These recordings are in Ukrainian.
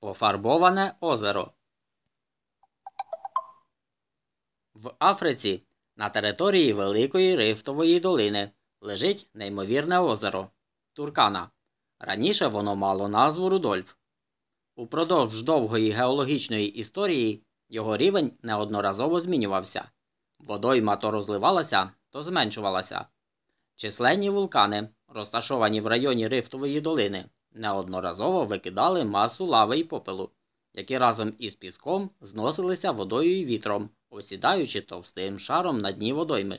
Пофарбоване озеро. В Африці на території Великої Рифтової долини лежить неймовірне озеро Туркана. Раніше воно мало назву Рудольф. Упродовж довгої геологічної історії його рівень неодноразово змінювався. Водойма то розливалася, то зменшувалася. Численні вулкани, розташовані в районі Рифтової долини, неодноразово викидали масу лави й попелу, які разом із піском зносилися водою і вітром, осідаючи товстим шаром на дні водойми.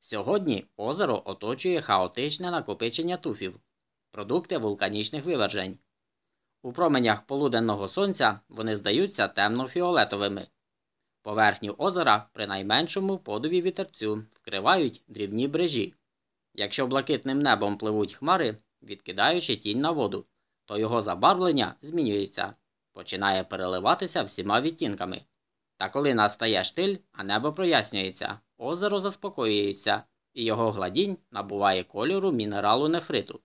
Сьогодні озеро оточує хаотичне накопичення туфів, продукти вулканічних вивержень. У променях полуденного сонця вони здаються темно-фіолетовими. Поверхню озера при найменшому подові вітерцю вкривають дрібні брижі. Якщо блакитним небом пливуть хмари, відкидаючи тінь на воду, то його забарвлення змінюється, починає переливатися всіма відтінками. Та коли настає штиль, а небо прояснюється, озеро заспокоюється, і його гладінь набуває кольору мінералу нефриту.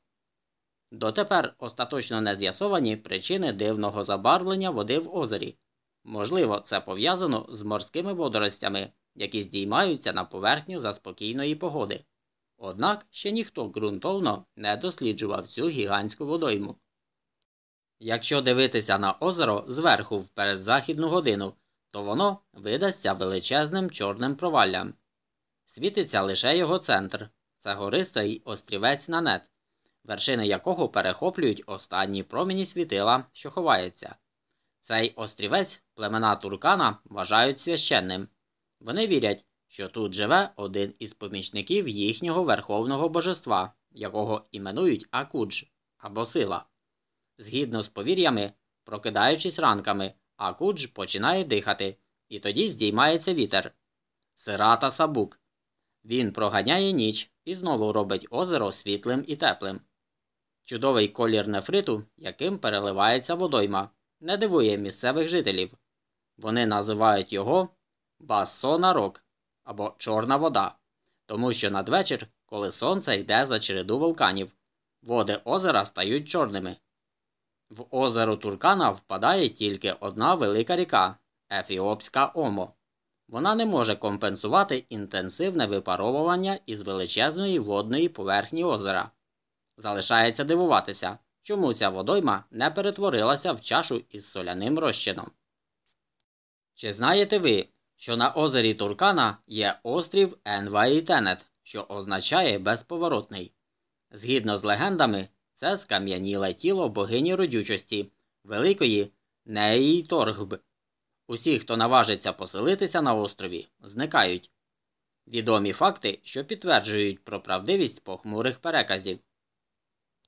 Дотепер остаточно не з'ясовані причини дивного забарвлення води в озері. Можливо, це пов'язано з морськими водоростями, які здіймаються на поверхню за спокійної погоди. Однак ще ніхто ґрунтовно не досліджував цю гігантську водойму. Якщо дивитися на озеро зверху в передзахідну годину, то воно видасться величезним чорним проваллям. Світиться лише його центр це гористий острівець нанет, вершини якого перехоплюють останні промені світила, що ховається. Цей острівець племена Туркана вважають священним. Вони вірять, що тут живе один із помічників їхнього верховного божества, якого іменують Акудж або сила. Згідно з повір'ями, прокидаючись ранками, Акудж починає дихати, і тоді здіймається вітер. Сирата Сабук. Він проганяє ніч і знову робить озеро світлим і теплим. Чудовий колір нефриту, яким переливається водойма, не дивує місцевих жителів. Вони називають його бассона рок або чорна вода, тому що надвечір, коли сонце йде за череду вулканів, води озера стають чорними. В озеро Туркана впадає тільки одна велика ріка Ефіопська Омо. Вона не може компенсувати інтенсивне випаровування із величезної водної поверхні озера. Залишається дивуватися, чому ця водойма не перетворилася в чашу із соляним розчином. Чи знаєте ви, що на озері Туркана є острів Енваїтенет, що означає безповоротний? Згідно з легендами, це скам'яніле тіло богині родючості, великої Неїторгб. Усі, хто наважиться поселитися на острові, зникають. Відомі факти, що підтверджують про правдивість похмурих переказів.